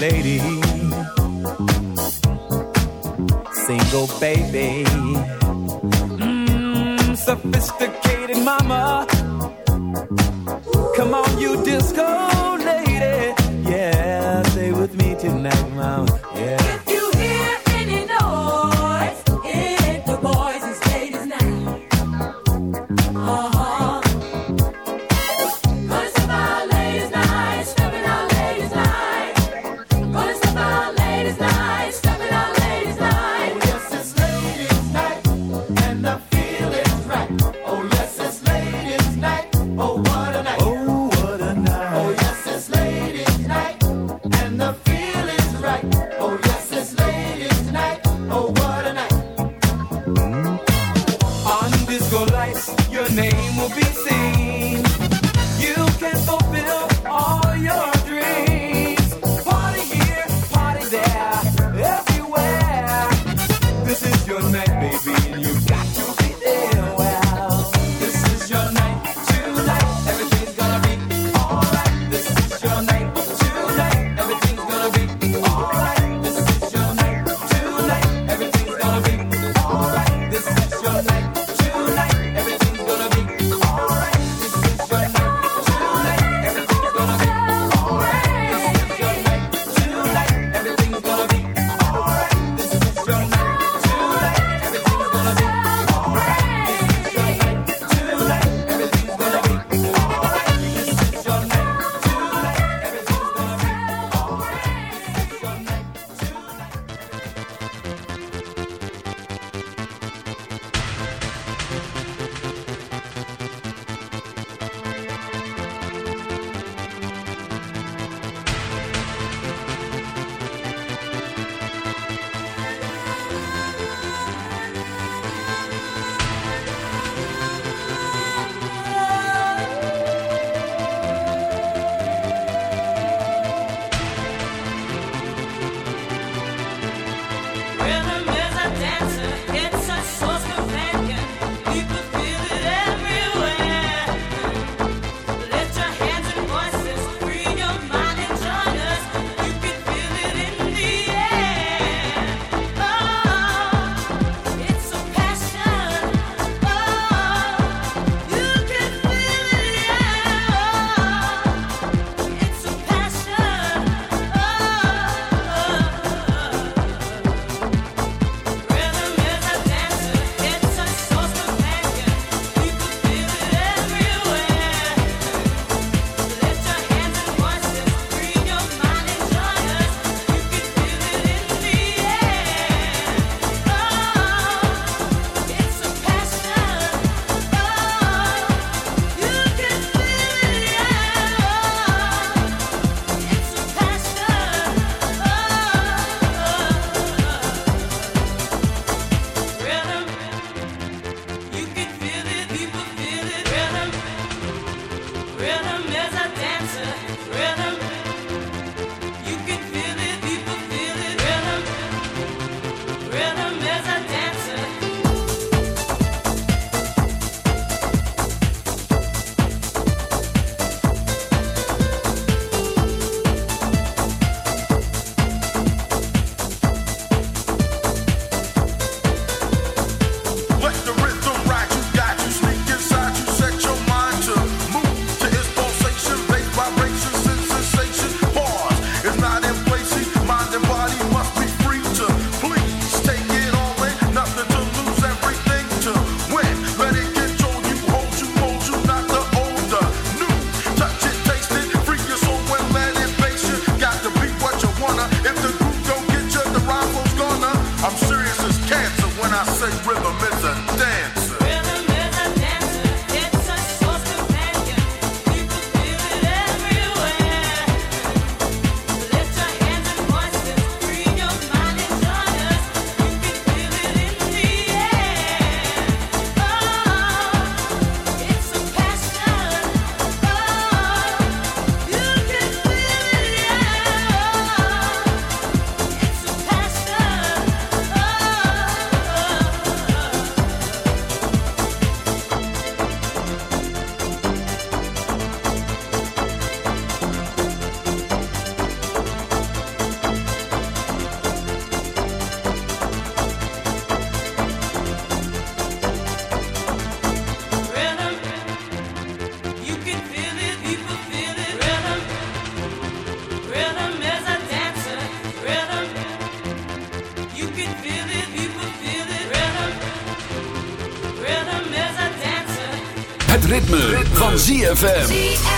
lady, single baby, mm, sophisticated mama. Come on, you disco. Van ZFM.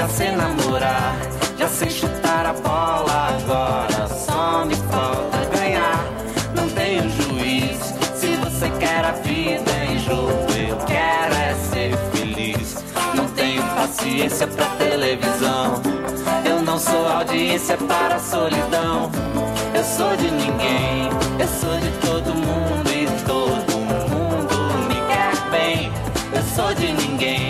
já sei namorar, já sei chutar a bola. Agora só me falta ganhar. Não tenho juiz. Se você quer a vida em jogo, eu quero é ser feliz. Não tenho paciência pra televisão. Eu não sou audiência para a solidão. Eu sou de ninguém, eu sou de todo mundo e todo mundo me quer bem. Eu sou de ninguém.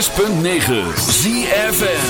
106.9 ZFN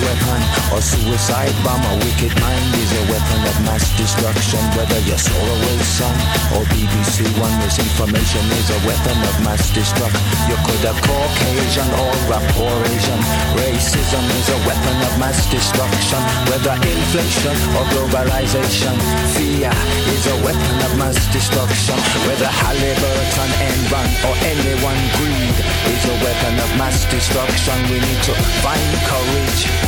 weapon or suicide bomb, a wicked mind is a weapon of mass destruction. Whether you're Solarway Sun or BBC One, misinformation is a weapon of mass destruction. You could have Caucasian or rapport Asian. Racism is a weapon of mass destruction. Whether inflation or globalization, fear is a weapon of mass destruction. Whether Halliburton, Enron or anyone greed is a weapon of mass destruction. We need to find courage,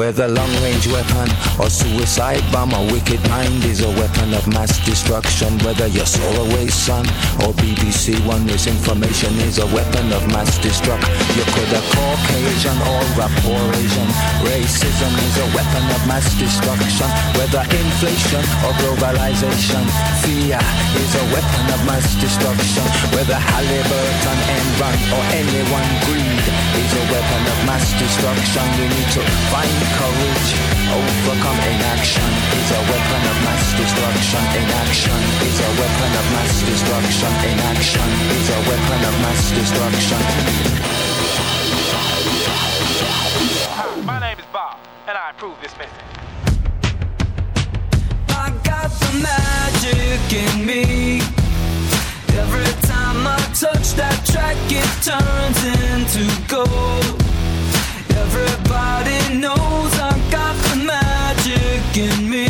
Whether long-range weapon or suicide bomb, a wicked mind is a weapon of mass destruction. Whether you're Solarway Sun or BBC One, misinformation is a weapon of mass destruction. You could have Caucasian or rapport Asian. Racism is a weapon of mass destruction. Whether inflation or globalization, fear is a weapon of mass destruction. Whether Halliburton, Enron or anyone greed is a weapon of mass destruction. We need to find courage, overcome inaction is a weapon of mass destruction. Inaction is a weapon of mass destruction. Inaction is a weapon of mass destruction. My name is Bob, and I approve this message. I got the magic in me. Every time I touch that track, it turns into gold. Everybody knows I got the magic in me.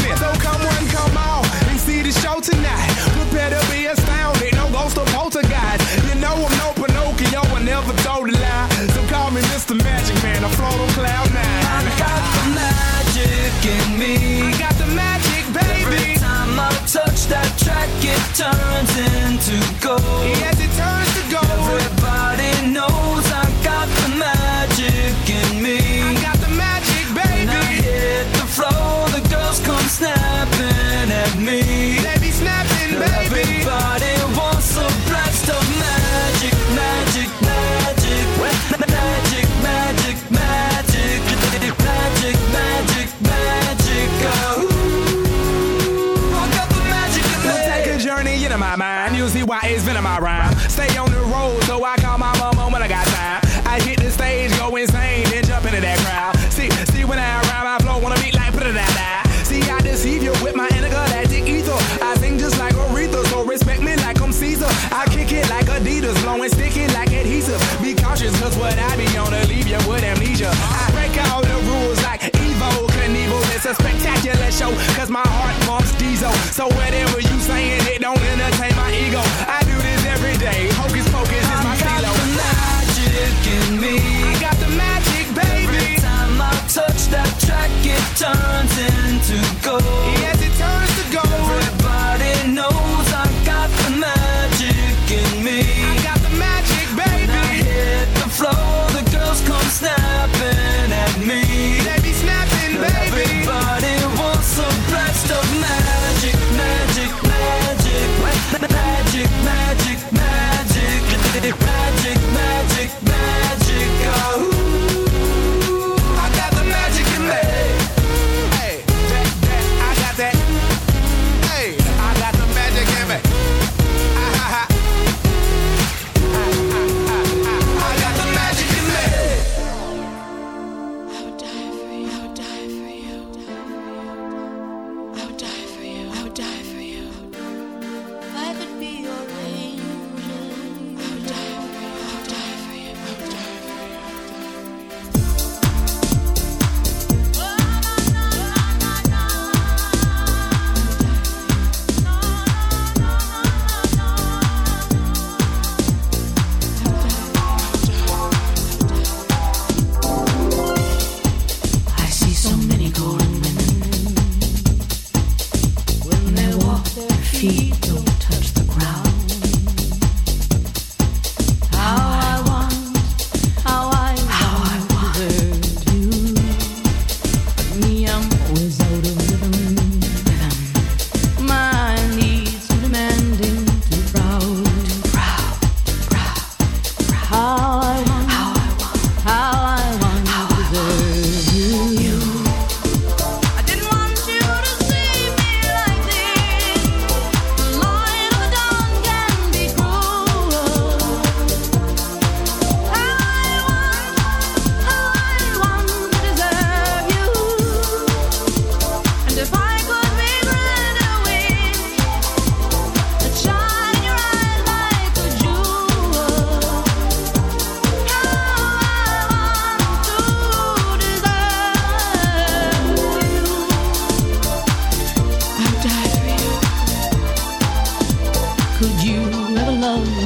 Turns into gold. alone.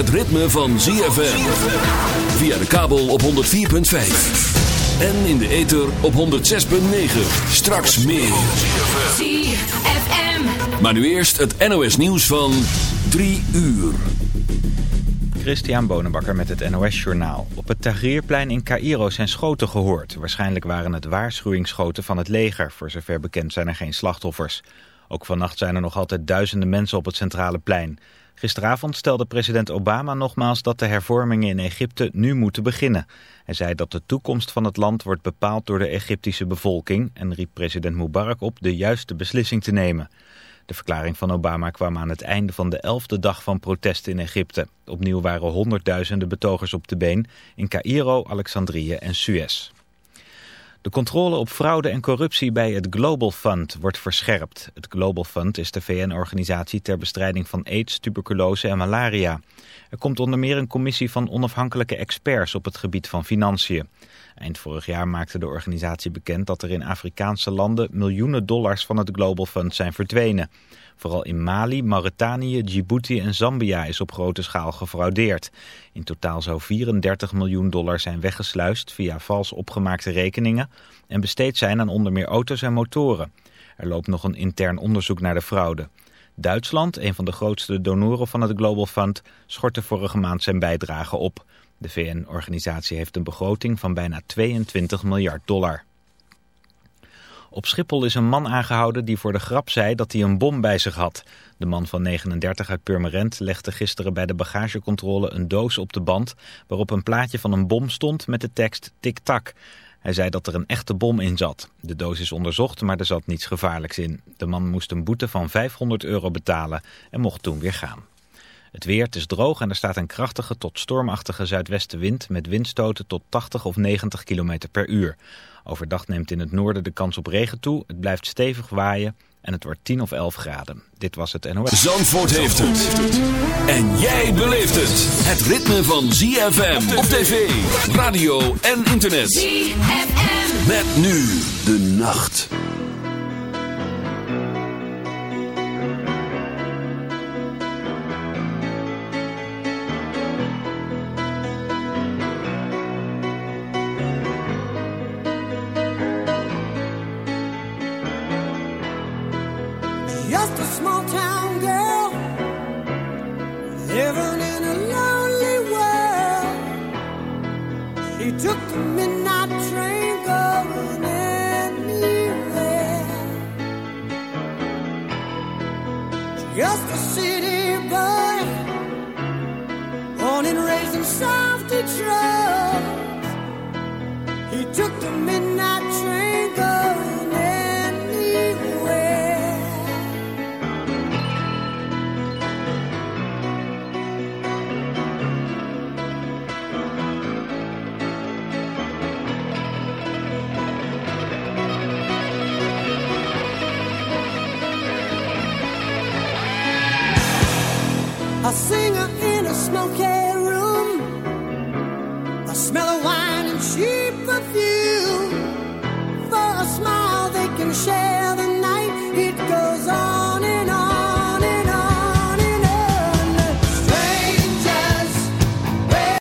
Het ritme van ZFM. Via de kabel op 104.5. En in de ether op 106.9. Straks meer. ZFM. Maar nu eerst het NOS nieuws van 3 uur. Christian Bonenbakker met het NOS Journaal. Op het Tahrirplein in Cairo zijn schoten gehoord. Waarschijnlijk waren het waarschuwingsschoten van het leger. Voor zover bekend zijn er geen slachtoffers. Ook vannacht zijn er nog altijd duizenden mensen op het centrale plein. Gisteravond stelde president Obama nogmaals dat de hervormingen in Egypte nu moeten beginnen. Hij zei dat de toekomst van het land wordt bepaald door de Egyptische bevolking... en riep president Mubarak op de juiste beslissing te nemen. De verklaring van Obama kwam aan het einde van de elfde dag van protesten in Egypte. Opnieuw waren honderdduizenden betogers op de been in Cairo, Alexandrië en Suez. De controle op fraude en corruptie bij het Global Fund wordt verscherpt. Het Global Fund is de VN-organisatie ter bestrijding van aids, tuberculose en malaria. Er komt onder meer een commissie van onafhankelijke experts op het gebied van financiën. Eind vorig jaar maakte de organisatie bekend dat er in Afrikaanse landen miljoenen dollars van het Global Fund zijn verdwenen. Vooral in Mali, Mauritanië, Djibouti en Zambia is op grote schaal gefraudeerd. In totaal zou 34 miljoen dollar zijn weggesluist via vals opgemaakte rekeningen en besteed zijn aan onder meer auto's en motoren. Er loopt nog een intern onderzoek naar de fraude. Duitsland, een van de grootste donoren van het Global Fund, schortte vorige maand zijn bijdrage op. De VN-organisatie heeft een begroting van bijna 22 miljard dollar. Op Schiphol is een man aangehouden die voor de grap zei dat hij een bom bij zich had. De man van 39 uit Purmerend legde gisteren bij de bagagecontrole een doos op de band... waarop een plaatje van een bom stond met de tekst tik-tak. Hij zei dat er een echte bom in zat. De doos is onderzocht, maar er zat niets gevaarlijks in. De man moest een boete van 500 euro betalen en mocht toen weer gaan. Het weer, is droog en er staat een krachtige tot stormachtige zuidwestenwind met windstoten tot 80 of 90 km per uur. Overdag neemt in het noorden de kans op regen toe. Het blijft stevig waaien En het wordt 10 of 11 graden. Dit was het NOS. Zandvoort heeft het. En jij beleeft het. Het ritme van ZFM op tv, radio en internet. ZFM. Met nu de nacht. South Detroit. He took the midnight train going anywhere. A singer in a smoky smell of wine and perfume.